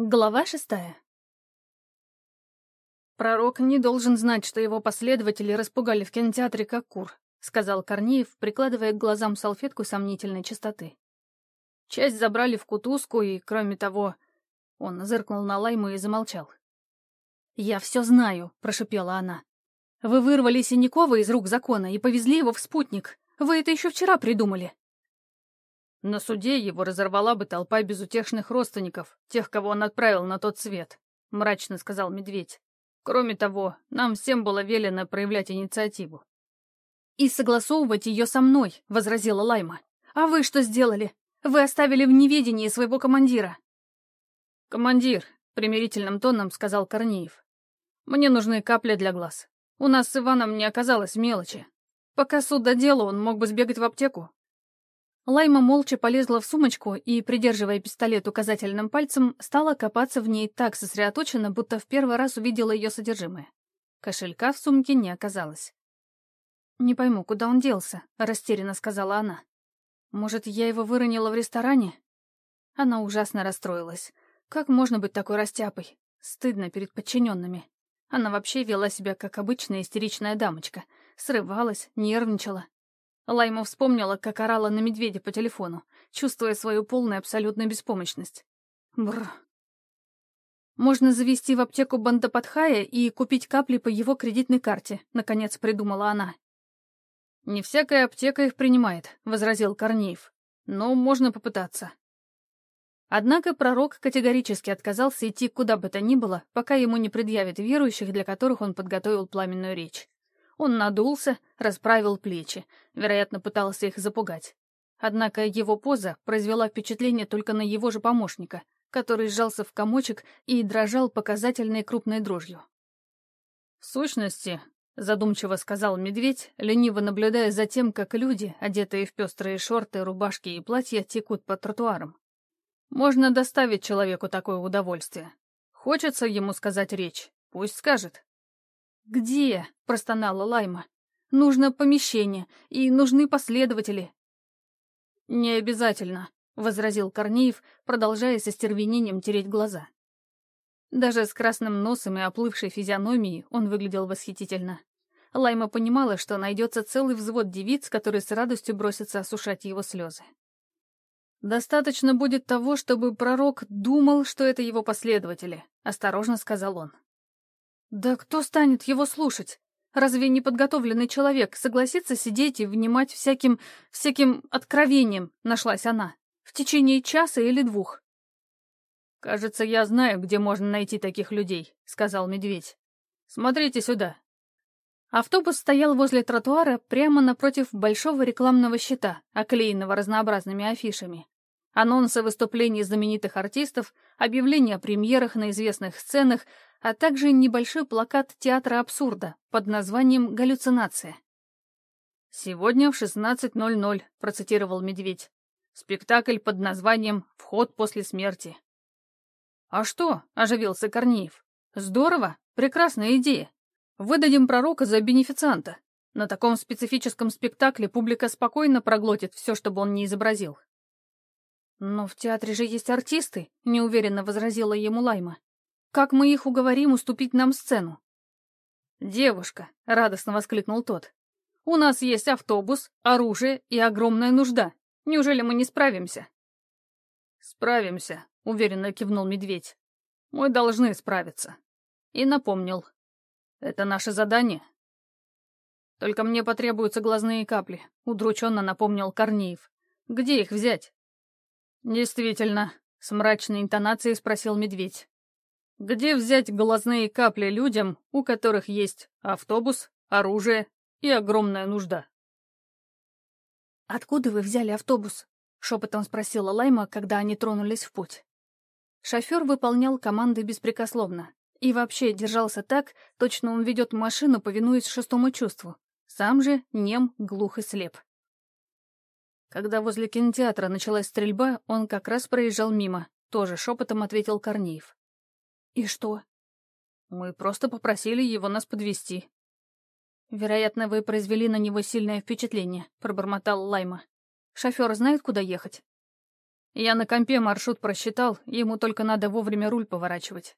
Глава шестая. «Пророк не должен знать, что его последователи распугали в кинотеатре как кур», сказал Корнеев, прикладывая к глазам салфетку сомнительной чистоты. Часть забрали в кутузку, и, кроме того... Он зыркнул на Лайму и замолчал. «Я все знаю», — прошипела она. «Вы вырвали Синякова из рук закона и повезли его в спутник. Вы это еще вчера придумали. На суде его разорвала бы толпа безутешных родственников, тех, кого он отправил на тот свет, — мрачно сказал медведь. Кроме того, нам всем было велено проявлять инициативу. «И согласовывать ее со мной», — возразила Лайма. «А вы что сделали? Вы оставили в неведении своего командира». «Командир», — примирительным тоном сказал Корнеев. «Мне нужны капли для глаз. У нас с Иваном не оказалось мелочи. Пока суд до дела, он мог бы сбегать в аптеку, Лайма молча полезла в сумочку и, придерживая пистолет указательным пальцем, стала копаться в ней так сосредоточенно, будто в первый раз увидела ее содержимое. Кошелька в сумке не оказалось. «Не пойму, куда он делся», — растерянно сказала она. «Может, я его выронила в ресторане?» Она ужасно расстроилась. Как можно быть такой растяпой? Стыдно перед подчиненными. Она вообще вела себя как обычная истеричная дамочка. Срывалась, нервничала, Лайма вспомнила, как орала на медведя по телефону, чувствуя свою полную абсолютную беспомощность. Бррр. «Можно завести в аптеку Бандападхая и купить капли по его кредитной карте», — наконец придумала она. «Не всякая аптека их принимает», — возразил Корнеев. «Но можно попытаться». Однако пророк категорически отказался идти куда бы то ни было, пока ему не предъявят верующих, для которых он подготовил пламенную речь. Он надулся, расправил плечи, вероятно, пытался их запугать. Однако его поза произвела впечатление только на его же помощника, который сжался в комочек и дрожал показательной крупной дрожью. «В сущности», — задумчиво сказал медведь, лениво наблюдая за тем, как люди, одетые в пестрые шорты, рубашки и платья, текут по тротуарам. «Можно доставить человеку такое удовольствие. Хочется ему сказать речь, пусть скажет. «Где?» — простонала Лайма. «Нужно помещение, и нужны последователи». «Не обязательно», — возразил Корнеев, продолжая со стервенением тереть глаза. Даже с красным носом и оплывшей физиономией он выглядел восхитительно. Лайма понимала, что найдется целый взвод девиц, которые с радостью бросятся осушать его слезы. «Достаточно будет того, чтобы пророк думал, что это его последователи», — осторожно сказал он. Да кто станет его слушать? Разве неподготовленный человек согласится сидеть и внимать всяким... всяким откровениям, нашлась она, в течение часа или двух? «Кажется, я знаю, где можно найти таких людей», — сказал медведь. «Смотрите сюда». Автобус стоял возле тротуара прямо напротив большого рекламного щита, оклеенного разнообразными афишами. Анонсы выступлений знаменитых артистов, объявления о премьерах на известных сценах, а также небольшой плакат театра абсурда под названием «Галлюцинация». «Сегодня в 16.00», — процитировал Медведь. «Спектакль под названием «Вход после смерти». «А что?» — оживился Корнеев. «Здорово! Прекрасная идея! Выдадим пророка за бенефицианта. На таком специфическом спектакле публика спокойно проглотит все, чтобы он не изобразил». «Но в театре же есть артисты», — неуверенно возразила ему Лайма. Как мы их уговорим уступить нам сцену?» «Девушка», — радостно воскликнул тот, — «у нас есть автобус, оружие и огромная нужда. Неужели мы не справимся?» «Справимся», — уверенно кивнул медведь. «Мы должны справиться». И напомнил. «Это наше задание». «Только мне потребуются глазные капли», — удрученно напомнил Корнеев. «Где их взять?» «Действительно», — с мрачной интонацией спросил медведь. Где взять глазные капли людям, у которых есть автобус, оружие и огромная нужда? «Откуда вы взяли автобус?» — шепотом спросила Лайма, когда они тронулись в путь. Шофер выполнял команды беспрекословно и вообще держался так, точно он ведет машину, повинуясь шестому чувству. Сам же нем, глух и слеп. Когда возле кинотеатра началась стрельба, он как раз проезжал мимо, тоже шепотом ответил Корнеев. «И что?» «Мы просто попросили его нас подвести. «Вероятно, вы произвели на него сильное впечатление», — пробормотал Лайма. «Шофер знает, куда ехать?» Я на компе маршрут просчитал, ему только надо вовремя руль поворачивать.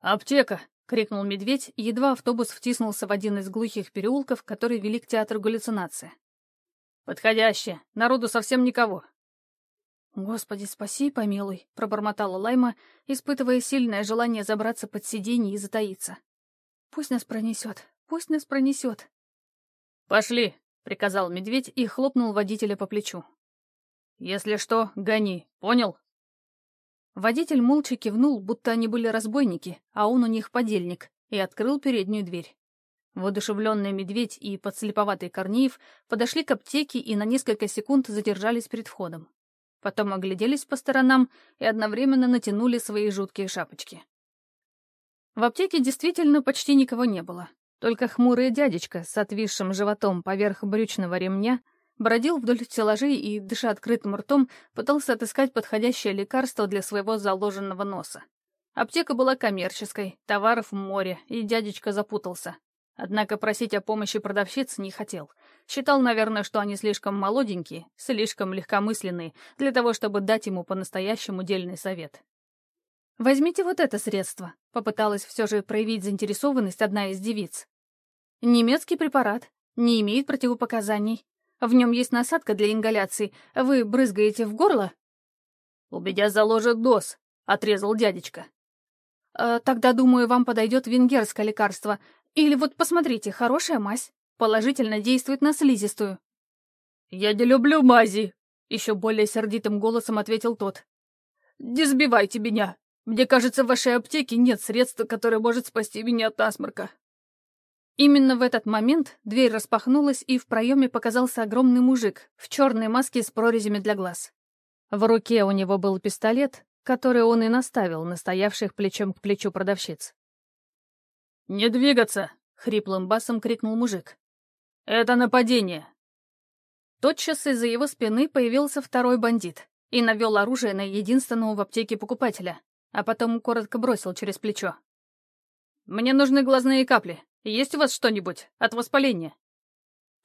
«Аптека!» — крикнул медведь, и едва автобус втиснулся в один из глухих переулков, которые вели к театру галлюцинации. «Подходящее. Народу совсем никого». «Господи, спаси помилуй», — пробормотала Лайма, испытывая сильное желание забраться под сиденье и затаиться. «Пусть нас пронесет, пусть нас пронесет». «Пошли», — приказал медведь и хлопнул водителя по плечу. «Если что, гони, понял?» Водитель молча кивнул, будто они были разбойники, а он у них подельник, и открыл переднюю дверь. Воодушевленный медведь и подслеповатый Корнеев подошли к аптеке и на несколько секунд задержались перед входом. Потом огляделись по сторонам и одновременно натянули свои жуткие шапочки. В аптеке действительно почти никого не было. Только хмурый дядечка с отвисшим животом поверх брючного ремня — бродил вдоль стеллажей и, дыша открытым ртом, пытался отыскать подходящее лекарство для своего заложенного носа. Аптека была коммерческой, товаров море, и дядечка запутался. Однако просить о помощи продавщиц не хотел. Считал, наверное, что они слишком молоденькие, слишком легкомысленные, для того, чтобы дать ему по-настоящему дельный совет. «Возьмите вот это средство», — попыталась все же проявить заинтересованность одна из девиц. «Немецкий препарат, не имеет противопоказаний, в нем есть насадка для ингаляции. Вы брызгаете в горло?» «У меня заложит доз», — отрезал дядечка. «Э, «Тогда, думаю, вам подойдет венгерское лекарство. Или вот посмотрите, хорошая мазь. Положительно действует на слизистую». «Я не люблю мази», — еще более сердитым голосом ответил тот. «Не сбивайте меня. Мне кажется, в вашей аптеке нет средства, которое может спасти меня от насморка. Именно в этот момент дверь распахнулась, и в проеме показался огромный мужик в черной маске с прорезями для глаз. В руке у него был пистолет, который он и наставил на стоявших плечом к плечу продавщиц. «Не двигаться!» — хриплым басом крикнул мужик. «Это нападение!» Тотчас из-за его спины появился второй бандит и навел оружие на единственного в аптеке покупателя, а потом коротко бросил через плечо. «Мне нужны глазные капли. Есть у вас что-нибудь от воспаления?»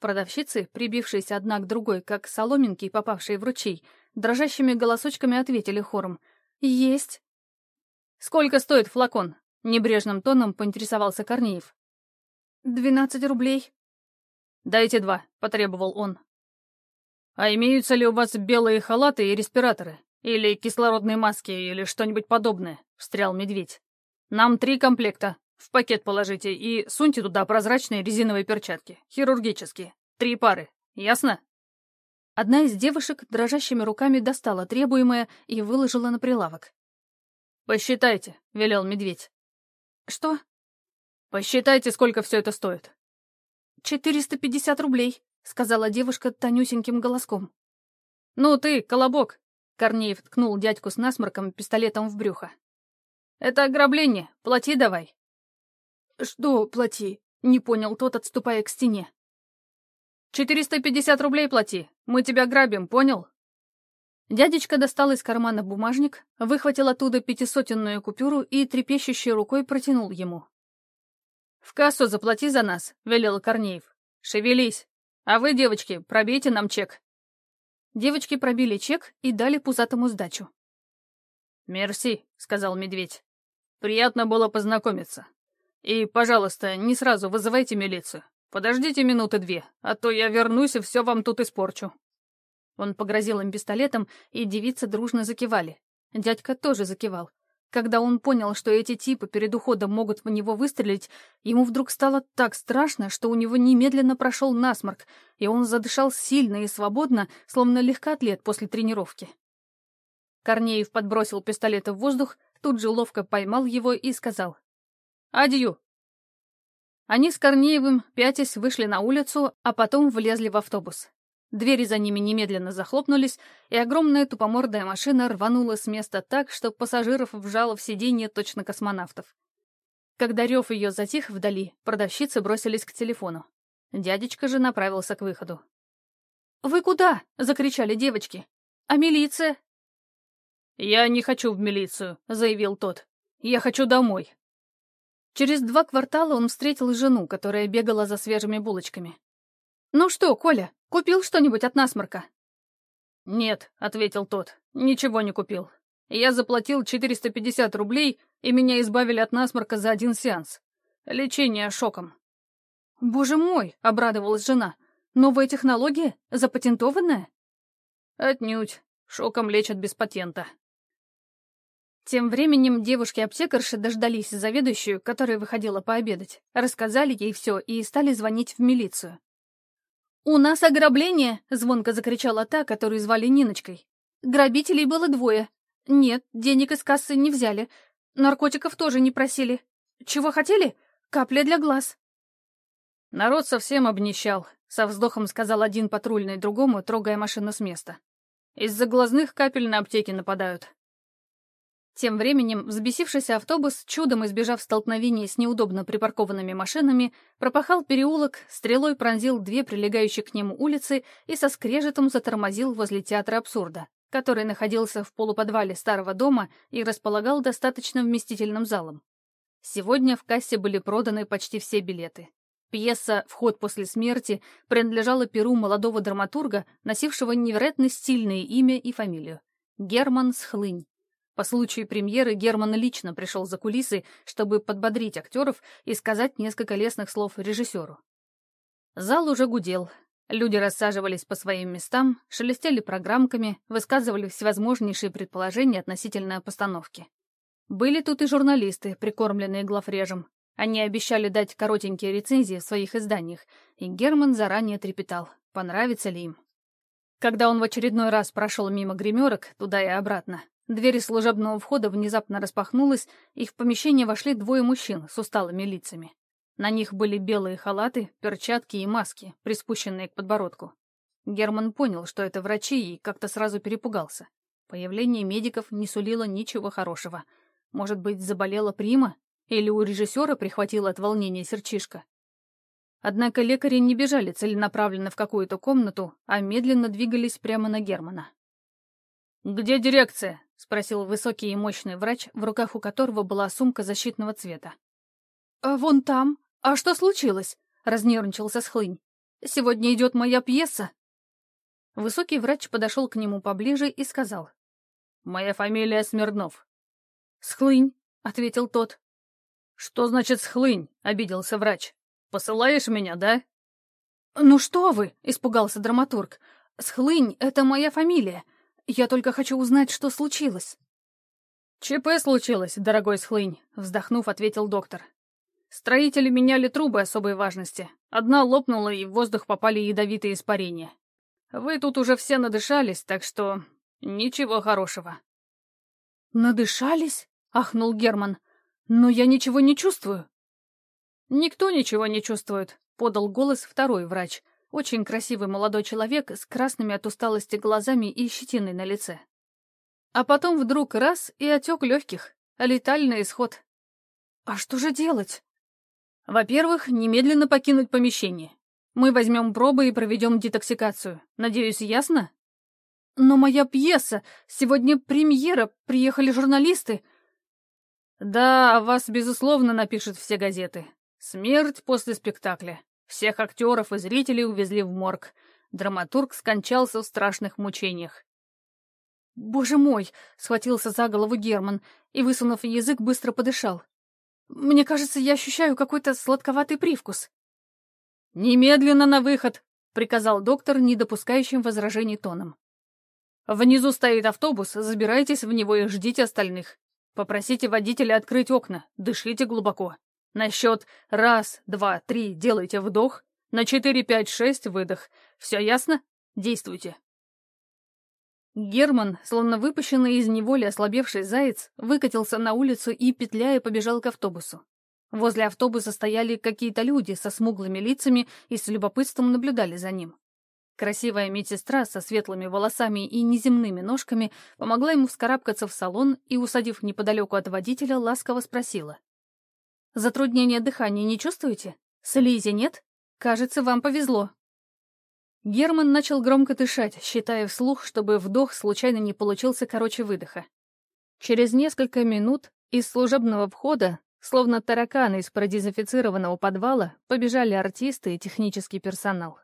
Продавщицы, прибившиеся одна к другой, как соломинки, попавшие в ручей, дрожащими голосочками ответили хором. «Есть». «Сколько стоит флакон?» — небрежным тоном поинтересовался Корнеев. «Двенадцать рублей». «Дайте два», — потребовал он. «А имеются ли у вас белые халаты и респираторы? Или кислородные маски, или что-нибудь подобное?» — встрял медведь. «Нам три комплекта. В пакет положите и суньте туда прозрачные резиновые перчатки. Хирургические. Три пары. Ясно?» Одна из девушек дрожащими руками достала требуемое и выложила на прилавок. «Посчитайте», — велел медведь. «Что?» «Посчитайте, сколько все это стоит». «Четыреста пятьдесят рублей», — сказала девушка тонюсеньким голоском. «Ну ты, колобок!» — Корнеев ткнул дядьку с насморком пистолетом в брюхо. «Это ограбление. Плати давай». «Что плати?» — не понял тот, отступая к стене. «Четыреста пятьдесят рублей плати. Мы тебя грабим, понял?» Дядечка достал из кармана бумажник, выхватил оттуда пятисотенную купюру и трепещущей рукой протянул ему. «В кассу заплати за нас», — велел Корнеев. «Шевелись. А вы, девочки, пробейте нам чек». Девочки пробили чек и дали пузатому сдачу. «Мерси», — сказал медведь. «Приятно было познакомиться. И, пожалуйста, не сразу вызывайте милицию. Подождите минуты две, а то я вернусь и все вам тут испорчу». Он погрозил им пистолетом, и девицы дружно закивали. Дядька тоже закивал. Когда он понял, что эти типы перед уходом могут в него выстрелить, ему вдруг стало так страшно, что у него немедленно прошел насморк, и он задышал сильно и свободно, словно легкоатлет после тренировки. Корнеев подбросил пистолет в воздух, тут же ловко поймал его и сказал «Адью!». Они с Корнеевым, пятясь, вышли на улицу, а потом влезли в автобус. Двери за ними немедленно захлопнулись, и огромная тупомордая машина рванула с места так, что пассажиров вжало в сиденье точно космонавтов. Когда рев ее затих вдали, продавщицы бросились к телефону. Дядечка же направился к выходу. «Вы куда?» — закричали девочки. «А милиция?» «Я не хочу в милицию», — заявил тот. «Я хочу домой». Через два квартала он встретил жену, которая бегала за свежими булочками. «Ну что, Коля, купил что-нибудь от насморка?» «Нет», — ответил тот, — «ничего не купил. Я заплатил 450 рублей, и меня избавили от насморка за один сеанс. Лечение шоком». «Боже мой!» — обрадовалась жена. «Новая технология? Запатентованная?» «Отнюдь. Шоком лечат без патента». Тем временем девушки-аптекарши дождались заведующую, которая выходила пообедать, рассказали ей все и стали звонить в милицию. «У нас ограбление!» — звонко закричала та, которую звали Ниночкой. «Грабителей было двое. Нет, денег из кассы не взяли. Наркотиков тоже не просили. Чего хотели? Капля для глаз». Народ совсем обнищал, со вздохом сказал один патрульный другому, трогая машину с места. Из-за глазных капель на аптеки нападают. Тем временем взбесившийся автобус, чудом избежав столкновения с неудобно припаркованными машинами, пропахал переулок, стрелой пронзил две прилегающие к нему улицы и со скрежетом затормозил возле театра абсурда, который находился в полуподвале старого дома и располагал достаточно вместительным залом. Сегодня в кассе были проданы почти все билеты. Пьеса «Вход после смерти» принадлежала перу молодого драматурга, носившего невероятно стильное имя и фамилию — Герман Схлынь. По случаю премьеры Герман лично пришел за кулисы, чтобы подбодрить актеров и сказать несколько лестных слов режиссеру. Зал уже гудел. Люди рассаживались по своим местам, шелестели программками, высказывали всевозможнейшие предположения относительно постановки. Были тут и журналисты, прикормленные главрежем. Они обещали дать коротенькие рецензии в своих изданиях, и Герман заранее трепетал, понравится ли им. Когда он в очередной раз прошел мимо гримерок, туда и обратно, Дверь служебного входа внезапно распахнулась, и в помещение вошли двое мужчин с усталыми лицами. На них были белые халаты, перчатки и маски, приспущенные к подбородку. Герман понял, что это врачи, и как-то сразу перепугался. Появление медиков не сулило ничего хорошего. Может быть, заболела Прима? Или у режиссера прихватило от волнения серчишка? Однако лекари не бежали целенаправленно в какую-то комнату, а медленно двигались прямо на Германа. «Где дирекция?» — спросил высокий и мощный врач, в руках у которого была сумка защитного цвета. «А вон там. А что случилось?» — разнервничался Схлынь. «Сегодня идет моя пьеса». Высокий врач подошел к нему поближе и сказал. «Моя фамилия Смирнов». «Схлынь», — ответил тот. «Что значит схлынь?» — обиделся врач. «Посылаешь меня, да?» «Ну что вы!» — испугался драматург. «Схлынь — это моя фамилия. Я только хочу узнать, что случилось». «ЧП случилось, дорогой Схлынь», — вздохнув, ответил доктор. «Строители меняли трубы особой важности. Одна лопнула, и в воздух попали ядовитые испарения. Вы тут уже все надышались, так что ничего хорошего». «Надышались?» — ахнул Герман. «Но я ничего не чувствую». «Никто ничего не чувствует», — подал голос второй врач — очень красивый молодой человек с красными от усталости глазами и щетиной на лице. А потом вдруг раз и отек легких, летальный исход. А что же делать? Во-первых, немедленно покинуть помещение. Мы возьмем пробы и проведем детоксикацию. Надеюсь, ясно? Но моя пьеса, сегодня премьера, приехали журналисты. Да, вас, безусловно, напишут все газеты. Смерть после спектакля. Всех актеров и зрителей увезли в морг. Драматург скончался в страшных мучениях. «Боже мой!» — схватился за голову Герман и, высунув язык, быстро подышал. «Мне кажется, я ощущаю какой-то сладковатый привкус». «Немедленно на выход!» — приказал доктор, не допускающим возражений тоном. «Внизу стоит автобус, забирайтесь в него и ждите остальных. Попросите водителя открыть окна, дышите глубоко. На счет раз, два, три делайте вдох, на четыре, пять, шесть выдох. Все ясно? Действуйте. Герман, словно выпущенный из неволи ослабевший заяц, выкатился на улицу и, петляя, побежал к автобусу. Возле автобуса стояли какие-то люди со смуглыми лицами и с любопытством наблюдали за ним. Красивая медсестра со светлыми волосами и неземными ножками помогла ему вскарабкаться в салон и, усадив неподалеку от водителя, ласково спросила. Затруднение дыхания не чувствуете? Слизи нет? Кажется, вам повезло. Герман начал громко дышать, считая вслух, чтобы вдох случайно не получился короче выдоха. Через несколько минут из служебного входа, словно тараканы из продезинфицированного подвала, побежали артисты и технический персонал.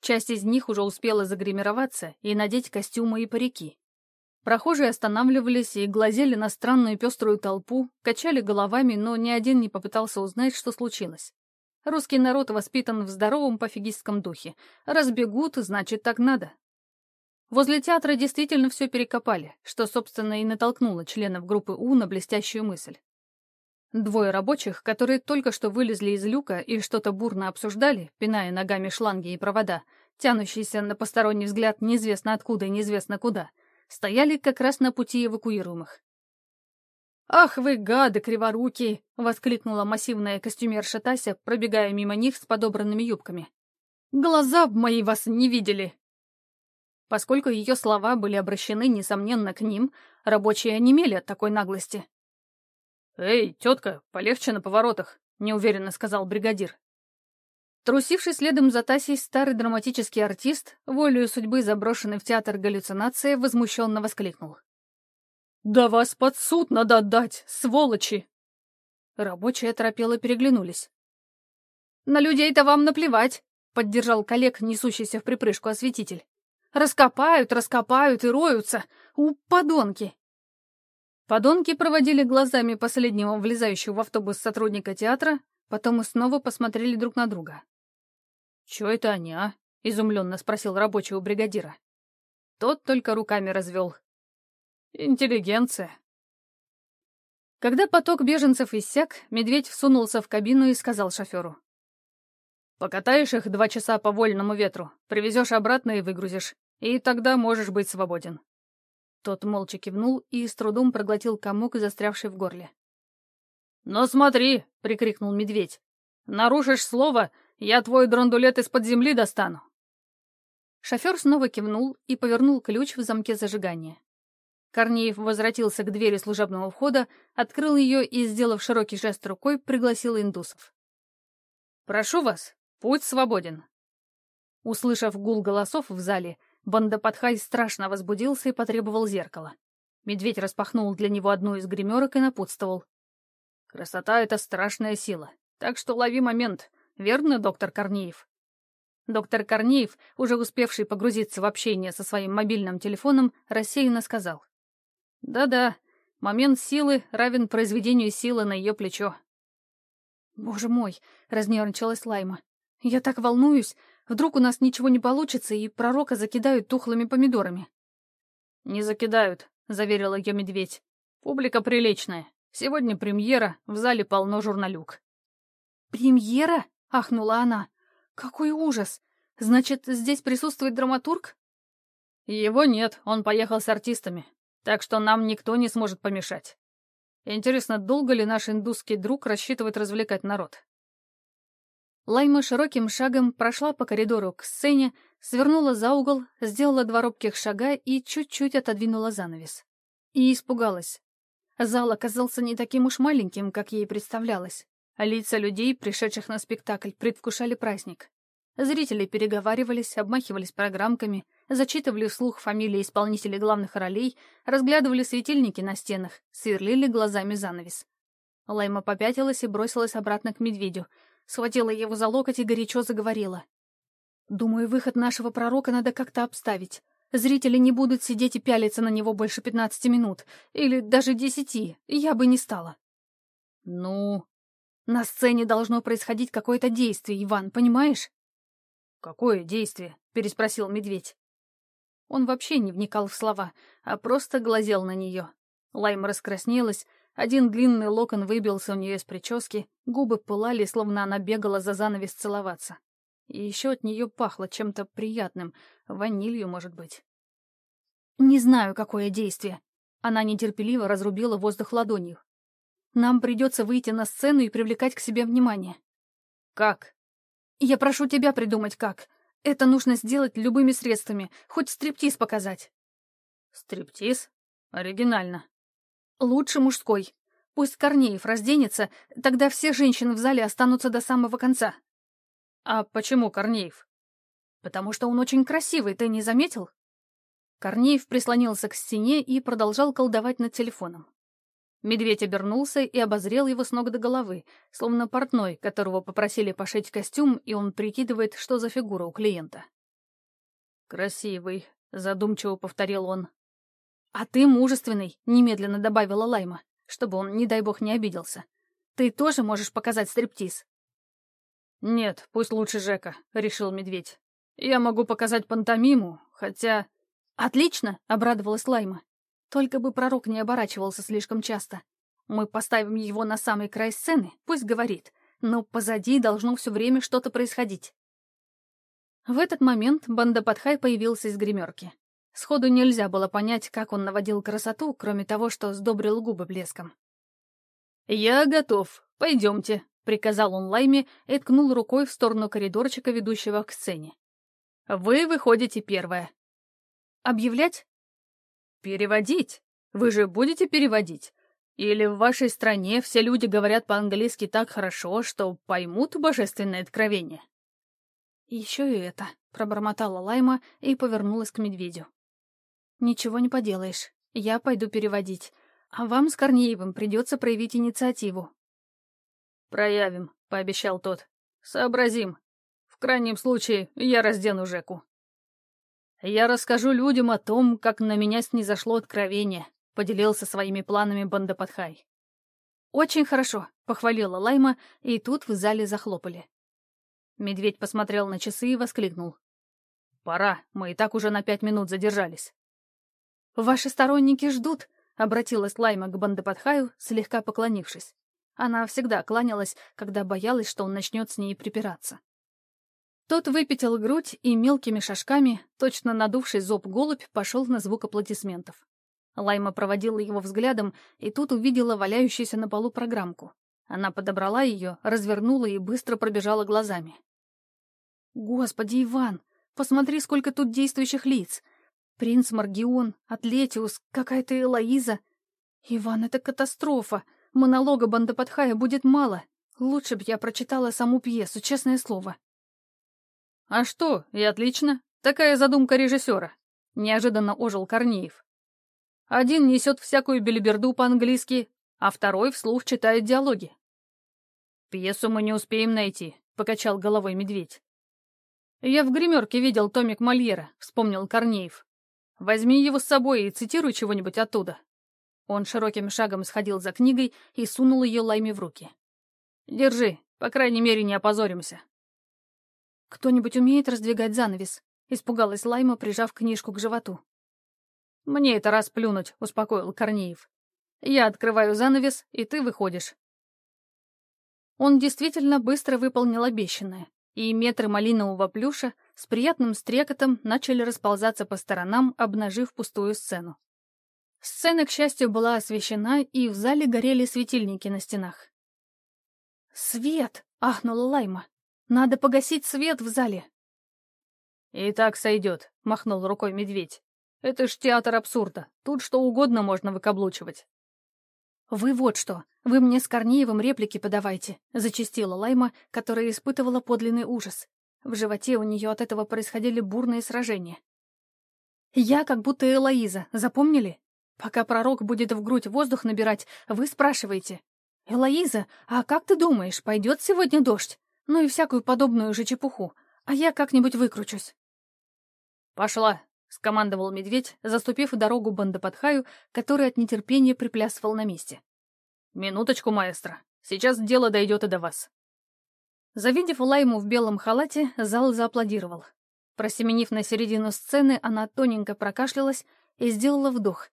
Часть из них уже успела загримироваться и надеть костюмы и парики. Прохожие останавливались и глазели на странную пеструю толпу, качали головами, но ни один не попытался узнать, что случилось. Русский народ воспитан в здоровом пофигистском духе. Разбегут, значит, так надо. Возле театра действительно все перекопали, что, собственно, и натолкнуло членов группы У на блестящую мысль. Двое рабочих, которые только что вылезли из люка и что-то бурно обсуждали, пиная ногами шланги и провода, тянущиеся на посторонний взгляд неизвестно откуда и неизвестно куда, стояли как раз на пути эвакуируемых. «Ах вы, гады криворукие!» — воскликнула массивная костюмерша Тася, пробегая мимо них с подобранными юбками. «Глаза б мои вас не видели!» Поскольку ее слова были обращены, несомненно, к ним, рабочие онемели от такой наглости. «Эй, тетка, полегче на поворотах», — неуверенно сказал бригадир. Трусивший следом за Тасей старый драматический артист, волею судьбы заброшенный в театр галлюцинация, возмущенно воскликнул. «Да вас под суд надо отдать, сволочи!» Рабочие оторопело переглянулись. «На людей-то вам наплевать», — поддержал коллег, несущийся в припрыжку осветитель. «Раскопают, раскопают и роются. У подонки!» Подонки проводили глазами последнего влезающего в автобус сотрудника театра, потом и снова посмотрели друг на друга. «Чё это они, а?» — изумленно спросил рабочий у бригадира. Тот только руками развел. «Интеллигенция». Когда поток беженцев иссяк, медведь всунулся в кабину и сказал шоферу. «Покатаешь их два часа по вольному ветру, привезешь обратно и выгрузишь, и тогда можешь быть свободен. Тот молча кивнул и с трудом проглотил комок, застрявший в горле. «Но смотри!» — прикрикнул медведь. «Нарушишь слово, я твой драндулет из-под земли достану!» Шофер снова кивнул и повернул ключ в замке зажигания. Корнеев возвратился к двери служебного входа, открыл ее и, сделав широкий жест рукой, пригласил индусов. «Прошу вас, путь свободен!» Услышав гул голосов в зале, Бандападхай страшно возбудился и потребовал зеркала. Медведь распахнул для него одну из гримерок и напутствовал. «Красота — это страшная сила, так что лови момент, верно, доктор Корнеев?» Доктор Корнеев, уже успевший погрузиться в общение со своим мобильным телефоном, рассеянно сказал. «Да-да, момент силы равен произведению силы на ее плечо». «Боже мой!» — разнервничалась Лайма. «Я так волнуюсь, Вдруг у нас ничего не получится, и пророка закидают тухлыми помидорами. «Не закидают», — заверил ее медведь. «Публика приличная. Сегодня премьера, в зале полно журналюк». «Премьера?» — ахнула она. «Какой ужас! Значит, здесь присутствует драматург?» «Его нет, он поехал с артистами, так что нам никто не сможет помешать. Интересно, долго ли наш индусский друг рассчитывает развлекать народ?» Лайма широким шагом прошла по коридору к сцене, свернула за угол, сделала два робких шага и чуть-чуть отодвинула занавес. И испугалась. Зал оказался не таким уж маленьким, как ей представлялось, лица людей, пришедших на спектакль, предвкушали праздник. Зрители переговаривались, обмахивались программками, зачитывали вслух фамилии исполнителей главных ролей, разглядывали светильники на стенах, сверлили глазами занавес. Лайма попятилась и бросилась обратно к медведю — схватила его за локоть и горячо заговорила. «Думаю, выход нашего пророка надо как-то обставить. Зрители не будут сидеть и пялиться на него больше пятнадцати минут, или даже десяти, я бы не стала». «Ну...» «На сцене должно происходить какое-то действие, Иван, понимаешь?» «Какое действие?» — переспросил медведь. Он вообще не вникал в слова, а просто глазел на нее. Лайм раскраснелась, один длинный локон выбился у нее из прически, губы пылали, словно она бегала за занавес целоваться. И еще от нее пахло чем-то приятным, ванилью, может быть. «Не знаю, какое действие». Она нетерпеливо разрубила воздух ладонью. «Нам придется выйти на сцену и привлекать к себе внимание». «Как?» «Я прошу тебя придумать, как. Это нужно сделать любыми средствами, хоть стриптиз показать». «Стриптиз? Оригинально. Лучше мужской. Пусть Корнеев разденется, тогда все женщины в зале останутся до самого конца. А почему Корнеев? Потому что он очень красивый, ты не заметил? Корнеев прислонился к стене и продолжал колдовать над телефоном. Медведь обернулся и обозрел его с ног до головы, словно портной, которого попросили пошить костюм, и он прикидывает, что за фигура у клиента. «Красивый», — задумчиво повторил он. «А ты мужественный», — немедленно добавила Лайма, чтобы он, не дай бог, не обиделся. «Ты тоже можешь показать стриптиз?» «Нет, пусть лучше Жека», — решил медведь. «Я могу показать пантомиму, хотя...» «Отлично!» — обрадовалась Лайма. «Только бы пророк не оборачивался слишком часто. Мы поставим его на самый край сцены, пусть говорит, но позади должно все время что-то происходить». В этот момент Бандападхай появился из гримерки. Сходу нельзя было понять, как он наводил красоту, кроме того, что сдобрил губы блеском. «Я готов. Пойдемте», — приказал он Лайме и ткнул рукой в сторону коридорчика, ведущего к сцене. «Вы выходите первая». «Объявлять?» «Переводить. Вы же будете переводить? Или в вашей стране все люди говорят по-английски так хорошо, что поймут божественное откровение?» «Еще и это», — пробормотала Лайма и повернулась к медведю. «Ничего не поделаешь. Я пойду переводить. А вам с Корнеевым придется проявить инициативу». «Проявим», — пообещал тот. «Сообразим. В крайнем случае, я раздену Жеку». «Я расскажу людям о том, как на меня снизошло откровение», — поделился своими планами Бандападхай. «Очень хорошо», — похвалила Лайма, и тут в зале захлопали. Медведь посмотрел на часы и воскликнул. «Пора, мы и так уже на пять минут задержались». «Ваши сторонники ждут», — обратилась Лайма к Бандападхаю, слегка поклонившись. Она всегда кланялась, когда боялась, что он начнет с ней припираться. Тот выпятил грудь и мелкими шажками, точно надувший зоб голубь, пошел на звук аплодисментов. Лайма проводила его взглядом и тут увидела валяющуюся на полу программку. Она подобрала ее, развернула и быстро пробежала глазами. «Господи, Иван, посмотри, сколько тут действующих лиц! Принц Маргион, Атлетиус, какая-то Элоиза. Иван, это катастрофа! Монолога Бандападхая будет мало. Лучше б я прочитала саму пьесу, честное слово». «А что, и отлично. Такая задумка режиссера», — неожиданно ожил Корнеев. «Один несет всякую белиберду по-английски, а второй вслух читает диалоги». «Пьесу мы не успеем найти», — покачал головой медведь. «Я в гримерке видел томик Мольера», — вспомнил Корнеев. «Возьми его с собой и цитируй чего-нибудь оттуда». Он широким шагом сходил за книгой и сунул ее Лайме в руки. «Держи, по крайней мере, не опозоримся». «Кто-нибудь умеет раздвигать занавес?» — испугалась Лайма, прижав книжку к животу. «Мне это раз плюнуть», — успокоил Корнеев. «Я открываю занавес, и ты выходишь». Он действительно быстро выполнил обещанное и метры малинового плюша с приятным стрекотом начали расползаться по сторонам, обнажив пустую сцену. Сцена, к счастью, была освещена, и в зале горели светильники на стенах. «Свет!» — ахнула Лайма. «Надо погасить свет в зале!» «И так сойдет», — махнул рукой медведь. «Это ж театр абсурда. Тут что угодно можно выкаблучивать». «Вы вот что, вы мне с Корнеевым реплики подавайте», — зачастила Лайма, которая испытывала подлинный ужас. В животе у нее от этого происходили бурные сражения. «Я как будто Элоиза, запомнили? Пока пророк будет в грудь воздух набирать, вы спрашиваете. «Элоиза, а как ты думаешь, пойдет сегодня дождь?» Ну и всякую подобную же чепуху. А я как-нибудь выкручусь. «Пошла!» — скомандовал медведь, заступив дорогу Бандападхаю, который от нетерпения приплясывал на месте. «Минуточку, маэстро. Сейчас дело дойдет и до вас». Завидев Лайму в белом халате, зал зааплодировал. Просеменив на середину сцены, она тоненько прокашлялась и сделала вдох.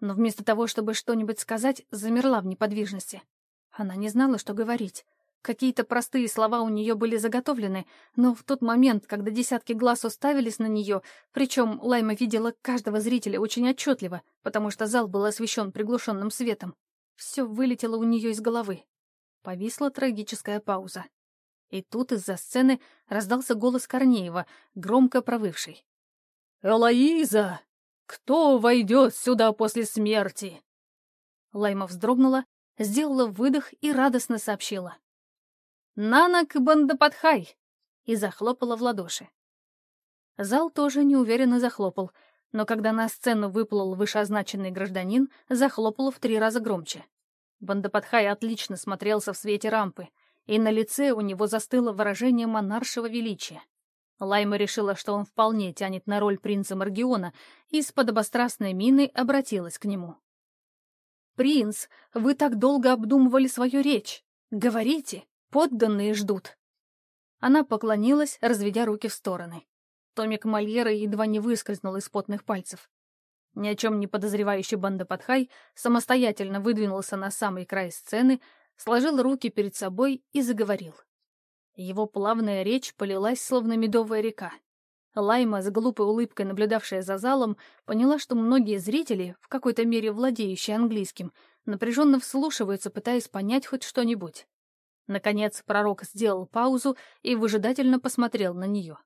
Но вместо того, чтобы что-нибудь сказать, замерла в неподвижности. Она не знала, что говорить. Какие-то простые слова у нее были заготовлены, но в тот момент, когда десятки глаз уставились на нее, причем Лайма видела каждого зрителя очень отчетливо, потому что зал был освещен приглушенным светом, все вылетело у нее из головы. Повисла трагическая пауза. И тут из-за сцены раздался голос Корнеева, громко провывший. «Элоиза! Кто войдет сюда после смерти?» Лайма вздрогнула, сделала выдох и радостно сообщила. «Нанак Бандападхай!» и захлопала в ладоши. Зал тоже неуверенно захлопал, но когда на сцену выплыл вышеозначенный гражданин, захлопал в три раза громче. Бандападхай отлично смотрелся в свете рампы, и на лице у него застыло выражение монаршего величия. Лайма решила, что он вполне тянет на роль принца Маргиона, и с подобострастной миной обратилась к нему. «Принц, вы так долго обдумывали свою речь. Говорите, подданные ждут». Она поклонилась, разведя руки в стороны. Томик Мольера едва не выскользнул из потных пальцев. Ни о чем не подозревающий Бандападхай самостоятельно выдвинулся на самый край сцены, сложил руки перед собой и заговорил. Его плавная речь полилась, словно медовая река. Лайма, с глупой улыбкой наблюдавшая за залом, поняла, что многие зрители, в какой-то мере владеющие английским, напряженно вслушиваются, пытаясь понять хоть что-нибудь. Наконец пророк сделал паузу и выжидательно посмотрел на нее.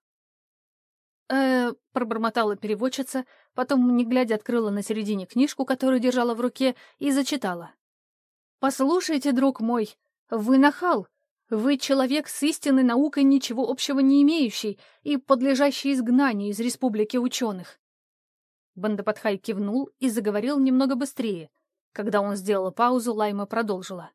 э пробормотала переводчица, потом, не глядя, открыла на середине книжку, которую держала в руке, и зачитала. «Послушайте, друг мой, вы нахал, вы человек с истинной наукой ничего общего не имеющий и подлежащий изгнанию из республики ученых. Бандападхай кивнул и заговорил немного быстрее. Когда он сделал паузу, Лайма продолжила.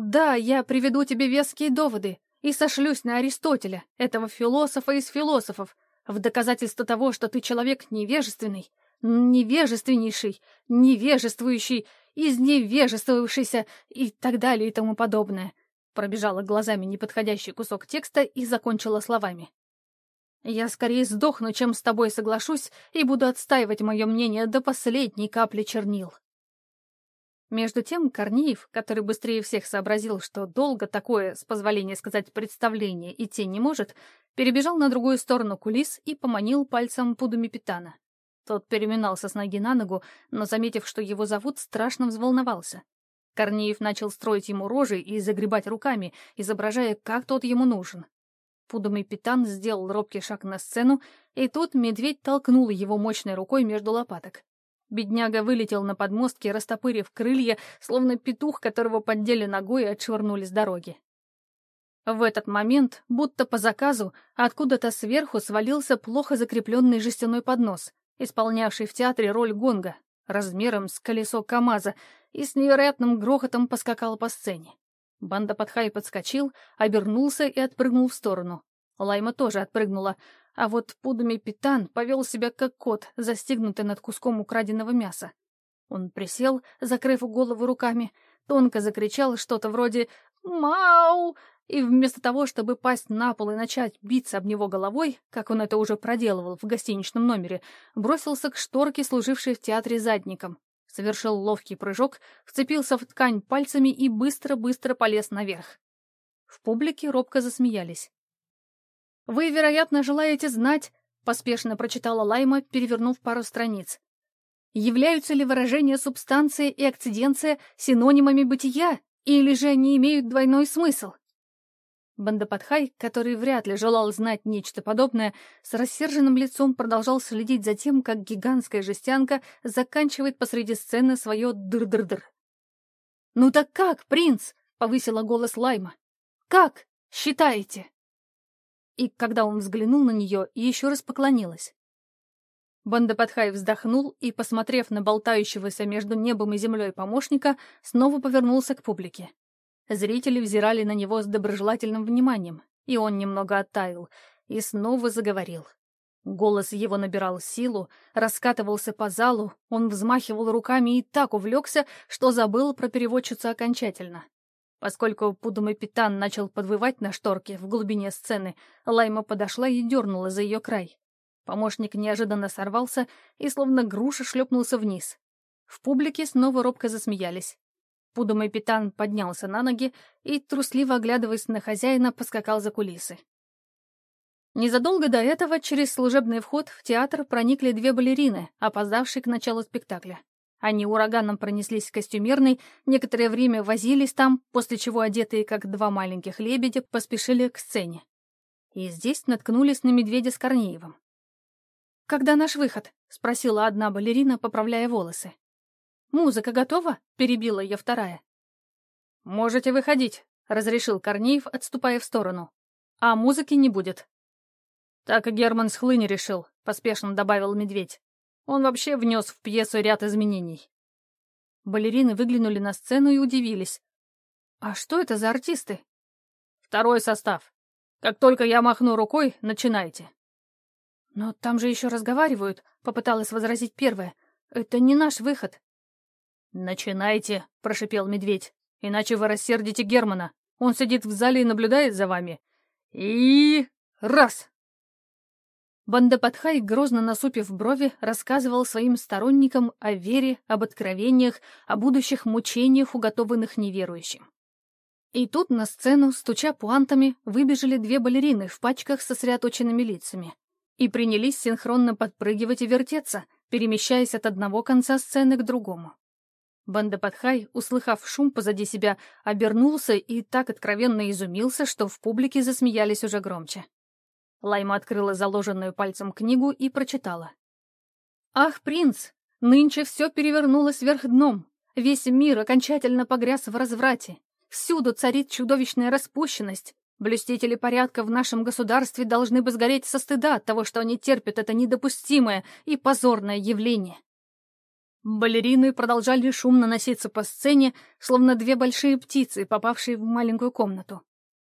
«Да, я приведу тебе веские доводы и сошлюсь на Аристотеля, этого философа из философов, в доказательство того, что ты человек невежественный, невежественнейший, невежествующий, изневежествовавшийся и так далее и тому подобное пробежала глазами неподходящий кусок текста и закончила словами. «Я скорее сдохну, чем с тобой соглашусь, и буду отстаивать мое мнение до последней капли чернил». Между тем Корнеев, который быстрее всех сообразил, что долго такое, с позволения сказать, представление идти не может, перебежал на другую сторону кулис и поманил пальцем пудами Питана. Тот переминался с ноги на ногу, но, заметив, что его зовут, страшно взволновался. Корнеев начал строить ему рожи и загребать руками, изображая, как тот ему нужен. Пудомый питан сделал робкий шаг на сцену, и тут медведь толкнул его мощной рукой между лопаток. Бедняга вылетел на подмостке, растопырив крылья, словно петух, которого поддели ногой и отшвырнули с дороги. В этот момент, будто по заказу, откуда-то сверху свалился плохо закрепленный жестяной поднос, исполнявший в театре роль гонга, размером с колесо КамАЗа, и с невероятным грохотом поскакал по сцене. Банда Подхай подскочил, обернулся и отпрыгнул в сторону. Лайма тоже отпрыгнула, а вот пудами Питан повел себя как кот, застигнутый над куском украденного мяса. Он присел, закрыв голову руками, тонко закричал что-то вроде «Мау!» и вместо того, чтобы пасть на пол и начать биться об него головой, как он это уже проделывал в гостиничном номере, бросился к шторке, служившей в театре задником совершил ловкий прыжок, вцепился в ткань пальцами и быстро-быстро полез наверх. В публике робко засмеялись. «Вы, вероятно, желаете знать», — поспешно прочитала Лайма, перевернув пару страниц. «Являются ли выражения субстанция и акциденция синонимами бытия, или же они имеют двойной смысл?» Бандападхай, который вряд ли желал знать нечто подобное, с рассерженным лицом продолжал следить за тем, как гигантская жестянка заканчивает посреди сцены свое дыр-дыр-дыр. «Ну так как, принц?» — повысила голос Лайма. «Как? Считаете?» И когда он взглянул на нее, еще раз поклонилась. Бандападхай вздохнул и, посмотрев на болтающегося между небом и землей помощника, снова повернулся к публике. Зрители взирали на него с доброжелательным вниманием, и он немного оттаял и снова заговорил. Голос его набирал силу, раскатывался по залу, он взмахивал руками и так увлекся, что забыл про переводчицу окончательно. Поскольку Пудумапитан начал подвывать на шторке в глубине сцены, Лайма подошла и дернула за ее край. Помощник неожиданно сорвался и словно груша шлепнулся вниз. В публике снова робко засмеялись. Пудомый Питан поднялся на ноги и, трусливо оглядываясь на хозяина, поскакал за кулисы. Незадолго до этого через служебный вход в театр проникли две балерины, опоздавшие к началу спектакля. Они ураганом пронеслись в костюмерной, некоторое время возились там, после чего одетые как два маленьких лебедя поспешили к сцене. И здесь наткнулись на медведя с Корнеевым. «Когда наш выход?» — спросила одна балерина, поправляя волосы. «Музыка готова?» — перебила ее вторая. «Можете выходить», — разрешил Корнеев, отступая в сторону. «А музыки не будет». «Так и Герман Схлыни решил», — поспешно добавил Медведь. «Он вообще внес в пьесу ряд изменений». Балерины выглянули на сцену и удивились. «А что это за артисты?» «Второй состав. Как только я махну рукой, начинайте». «Но там же еще разговаривают», — попыталась возразить первая. «Это не наш выход». «Начинайте», — прошипел медведь, — «иначе вы рассердите Германа. Он сидит в зале и наблюдает за вами. И... раз!» Бандападхай, грозно насупив брови, рассказывал своим сторонникам о вере, об откровениях, о будущих мучениях, уготованных неверующим. И тут на сцену, стуча пуантами, выбежали две балерины в пачках со сосредоточенными лицами и принялись синхронно подпрыгивать и вертеться, перемещаясь от одного конца сцены к другому. Бандападхай, услыхав шум позади себя, обернулся и так откровенно изумился, что в публике засмеялись уже громче. Лайма открыла заложенную пальцем книгу и прочитала. «Ах, принц! Нынче все перевернулось вверх дном. Весь мир окончательно погряз в разврате. Всюду царит чудовищная распущенность. Блюстители порядка в нашем государстве должны бы сгореть со стыда от того, что они терпят это недопустимое и позорное явление. Балерины продолжали шумно носиться по сцене, словно две большие птицы, попавшие в маленькую комнату.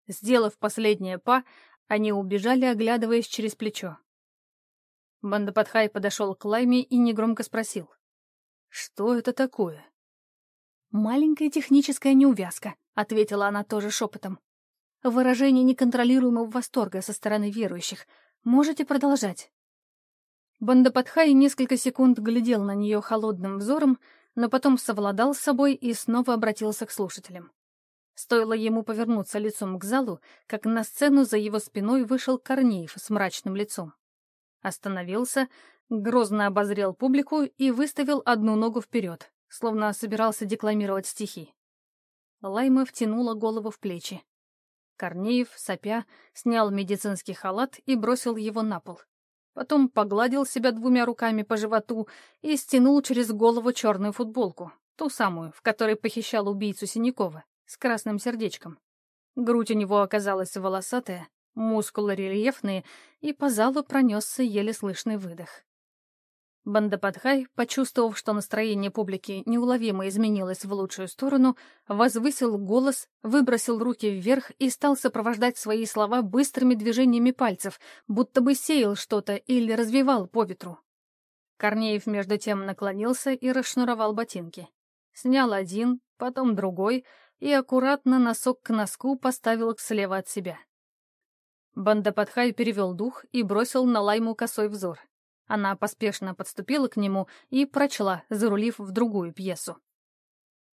Сделав последнее па, они убежали, оглядываясь через плечо. Бандападхай подошел к Лайме и негромко спросил. «Что это такое?» «Маленькая техническая неувязка», — ответила она тоже шепотом. «Выражение неконтролируемого восторга со стороны верующих. Можете продолжать». Бандападхай несколько секунд глядел на нее холодным взором, но потом совладал с собой и снова обратился к слушателям. Стоило ему повернуться лицом к залу, как на сцену за его спиной вышел Корнеев с мрачным лицом. Остановился, грозно обозрел публику и выставил одну ногу вперед, словно собирался декламировать стихи. Лайма втянула голову в плечи. Корнеев, сопя, снял медицинский халат и бросил его на пол. Потом погладил себя двумя руками по животу и стянул через голову черную футболку, ту самую, в которой похищал убийцу Синякова, с красным сердечком. Грудь у него оказалась волосатая, мускулы рельефные, и по залу пронесся еле слышный выдох. Бандападхай, почувствовав, что настроение публики неуловимо изменилось в лучшую сторону, возвысил голос, выбросил руки вверх и стал сопровождать свои слова быстрыми движениями пальцев, будто бы сеял что-то или развивал по ветру. Корнеев между тем наклонился и расшнуровал ботинки. Снял один, потом другой и аккуратно носок к носку поставил к слева от себя. Бандападхай перевел дух и бросил на Лайму косой взор. Она поспешно подступила к нему и прочла, зарулив в другую пьесу.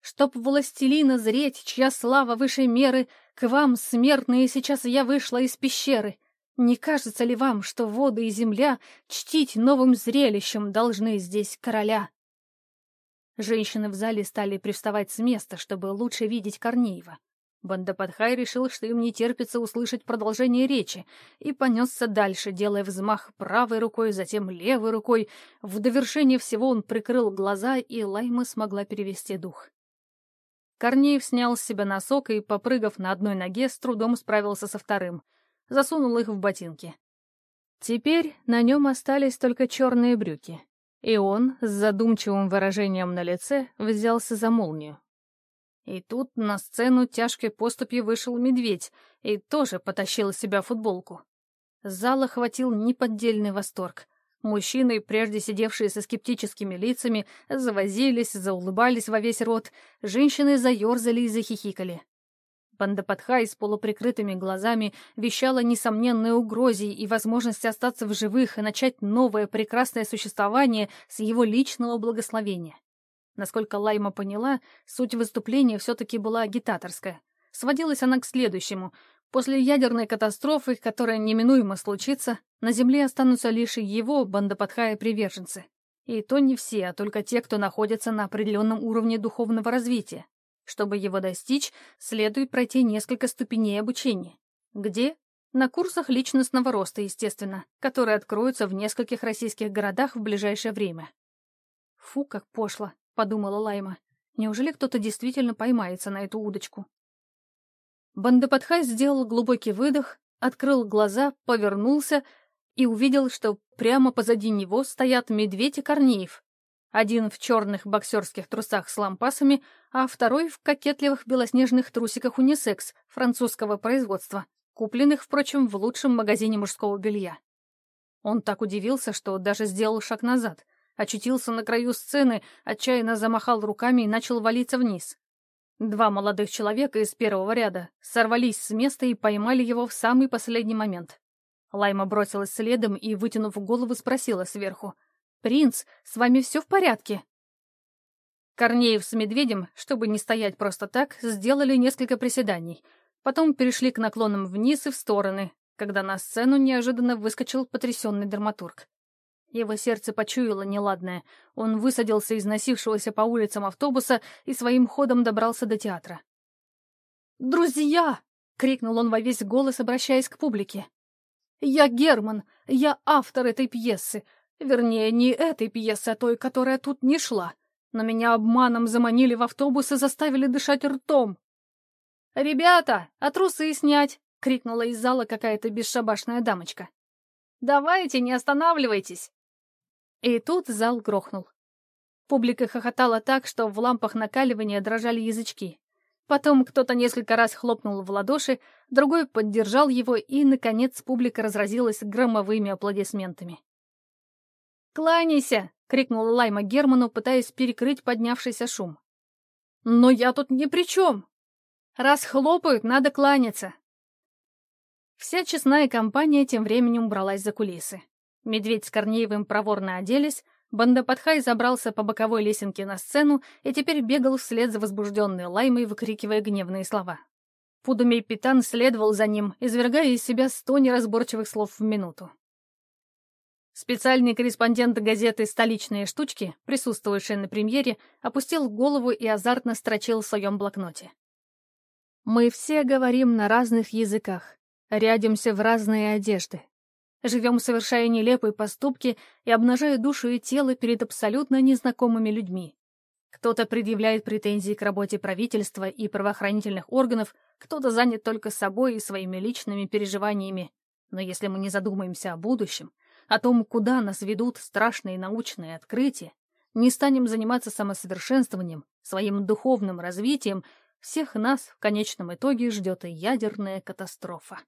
«Чтоб властелина зреть, чья слава выше меры, к вам, смертные, сейчас я вышла из пещеры. Не кажется ли вам, что воды и земля чтить новым зрелищем должны здесь короля?» Женщины в зале стали привставать с места, чтобы лучше видеть Корнеева. Бандападхай решил, что им не терпится услышать продолжение речи, и понесся дальше, делая взмах правой рукой, затем левой рукой. В довершение всего он прикрыл глаза, и Лайма смогла перевести дух. Корнеев снял с себя носок и, попрыгав на одной ноге, с трудом справился со вторым. Засунул их в ботинки. Теперь на нем остались только черные брюки. И он, с задумчивым выражением на лице, взялся за молнию. И тут на сцену тяжкой поступью вышел медведь и тоже потащил из себя футболку. Зал охватил неподдельный восторг. Мужчины, прежде сидевшие со скептическими лицами, завозились, заулыбались во весь рот, женщины заерзали и захихикали. Бандападхай с полуприкрытыми глазами вещала несомненной угрозе и возможности остаться в живых и начать новое прекрасное существование с его личного благословения. Насколько Лайма поняла, суть выступления все-таки была агитаторская. Сводилась она к следующему. После ядерной катастрофы, которая неминуемо случится, на Земле останутся лишь его бандопадхая приверженцы. И то не все, а только те, кто находится на определенном уровне духовного развития. Чтобы его достичь, следует пройти несколько ступеней обучения. Где? На курсах личностного роста, естественно, которые откроются в нескольких российских городах в ближайшее время. Фу, как пошло подумала Лайма. Неужели кто-то действительно поймается на эту удочку? Бандападхай сделал глубокий выдох, открыл глаза, повернулся и увидел, что прямо позади него стоят медведь и Корнеев. Один в черных боксерских трусах с лампасами, а второй в кокетливых белоснежных трусиках унисекс французского производства, купленных, впрочем, в лучшем магазине мужского белья. Он так удивился, что даже сделал шаг назад, очутился на краю сцены, отчаянно замахал руками и начал валиться вниз. Два молодых человека из первого ряда сорвались с места и поймали его в самый последний момент. Лайма бросилась следом и, вытянув голову, спросила сверху. «Принц, с вами все в порядке?» Корнеев с Медведем, чтобы не стоять просто так, сделали несколько приседаний. Потом перешли к наклонам вниз и в стороны, когда на сцену неожиданно выскочил потрясенный драматург. Его сердце почуяло неладное. Он высадился из носившегося по улицам автобуса и своим ходом добрался до театра. «Друзья!» — крикнул он во весь голос, обращаясь к публике. «Я Герман, я автор этой пьесы. Вернее, не этой пьесы, а той, которая тут не шла. Но меня обманом заманили в автобус и заставили дышать ртом. «Ребята, а трусы снять!» — крикнула из зала какая-то бесшабашная дамочка. «Давайте, не останавливайтесь!» И тут зал грохнул. Публика хохотала так, что в лампах накаливания дрожали язычки. Потом кто-то несколько раз хлопнул в ладоши, другой поддержал его, и, наконец, публика разразилась громовыми аплодисментами. «Кланяйся!» — крикнула Лайма Герману, пытаясь перекрыть поднявшийся шум. «Но я тут ни при чем!» «Раз хлопают, надо кланяться!» Вся честная компания тем временем убралась за кулисы. Медведь с Корнеевым проворно оделись, Бандападхай забрался по боковой лесенке на сцену и теперь бегал вслед за возбужденной Лаймой, выкрикивая гневные слова. Пудумей Питан следовал за ним, извергая из себя сто неразборчивых слов в минуту. Специальный корреспондент газеты «Столичные штучки», присутствующий на премьере, опустил голову и азартно строчил в своем блокноте. «Мы все говорим на разных языках, рядимся в разные одежды, живем, совершая нелепые поступки и обнажая душу и тело перед абсолютно незнакомыми людьми. Кто-то предъявляет претензии к работе правительства и правоохранительных органов, кто-то занят только собой и своими личными переживаниями. Но если мы не задумаемся о будущем, о том, куда нас ведут страшные научные открытия, не станем заниматься самосовершенствованием, своим духовным развитием, всех нас в конечном итоге ждет и ядерная катастрофа.